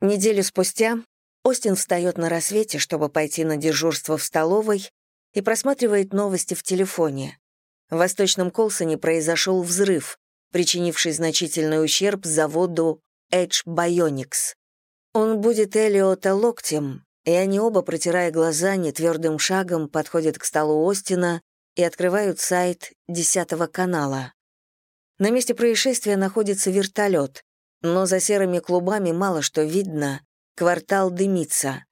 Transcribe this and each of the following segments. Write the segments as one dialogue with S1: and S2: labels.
S1: Неделю спустя Остин встает на рассвете, чтобы пойти на дежурство в столовой, и просматривает новости в телефоне. В Восточном Колсоне произошел взрыв, причинивший значительный ущерб заводу Edge Bionics. Он будет Элиота локтем, и они оба, протирая глаза, нетвердым шагом подходят к столу Остина и открывают сайт 10 канала. На месте происшествия находится вертолет, но за серыми клубами мало что видно, квартал дымится.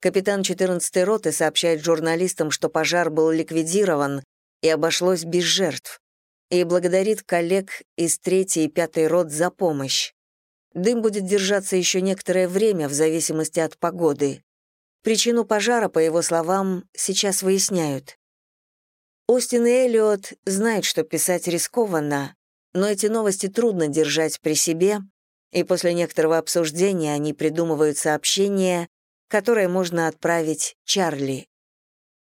S1: Капитан 14-й роты сообщает журналистам, что пожар был ликвидирован и обошлось без жертв, и благодарит коллег из 3-й и 5-й рот за помощь. Дым будет держаться еще некоторое время в зависимости от погоды. Причину пожара, по его словам, сейчас выясняют. Остин и Эллиот знают, что писать рискованно, но эти новости трудно держать при себе, и после некоторого обсуждения они придумывают сообщение, которое можно отправить Чарли.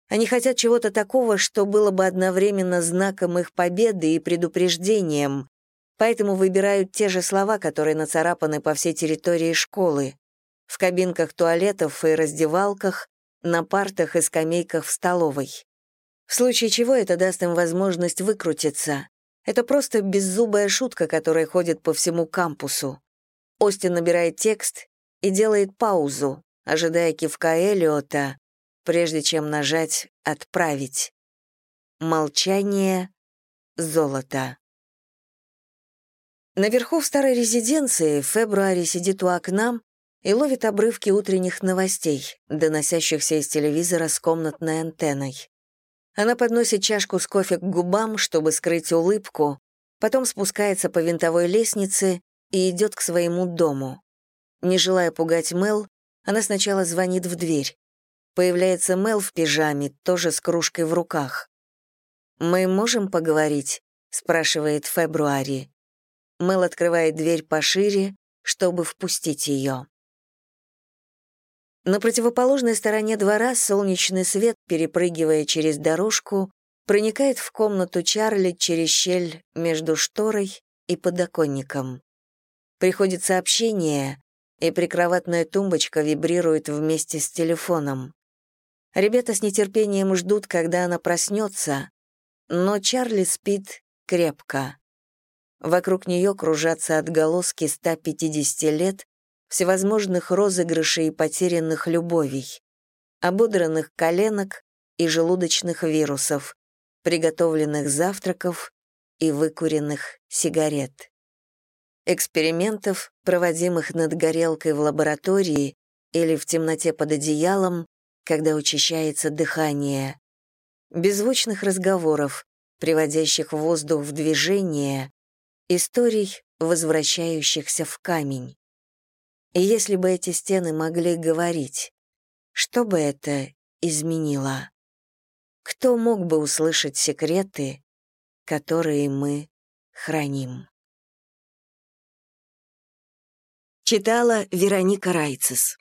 S1: Они хотят чего-то такого, что было бы одновременно знаком их победы и предупреждением, поэтому выбирают те же слова, которые нацарапаны по всей территории школы, в кабинках туалетов и раздевалках, на партах и скамейках в столовой. В случае чего это даст им возможность выкрутиться. Это просто беззубая шутка, которая ходит по всему кампусу. Остин набирает текст и делает паузу, ожидая кивка Элиота, прежде чем нажать «Отправить». Молчание — золото. Наверху в старой резиденции в феврале сидит у окна и ловит обрывки утренних новостей, доносящихся из телевизора с комнатной антенной. Она подносит чашку с кофе к губам, чтобы скрыть улыбку, потом спускается по винтовой лестнице и идет к своему дому. Не желая пугать Мел, она сначала звонит в дверь. Появляется Мел в пижаме, тоже с кружкой в руках. «Мы можем поговорить?» — спрашивает Фебруари. Мел открывает дверь пошире, чтобы впустить ее. На противоположной стороне двора солнечный свет, перепрыгивая через дорожку, проникает в комнату Чарли через щель между шторой и подоконником. Приходит сообщение, и прикроватная тумбочка вибрирует вместе с телефоном. Ребята с нетерпением ждут, когда она проснется, но Чарли спит крепко. Вокруг нее кружатся отголоски 150 лет, всевозможных розыгрышей и потерянных любовей, ободранных коленок и желудочных вирусов, приготовленных завтраков и выкуренных сигарет. Экспериментов, проводимых над горелкой в лаборатории или в темноте под одеялом, когда учащается дыхание. Беззвучных разговоров, приводящих воздух в движение, историй, возвращающихся в камень. И если бы эти стены могли говорить, что бы это изменило? Кто мог бы услышать секреты, которые мы храним? Читала Вероника Райцес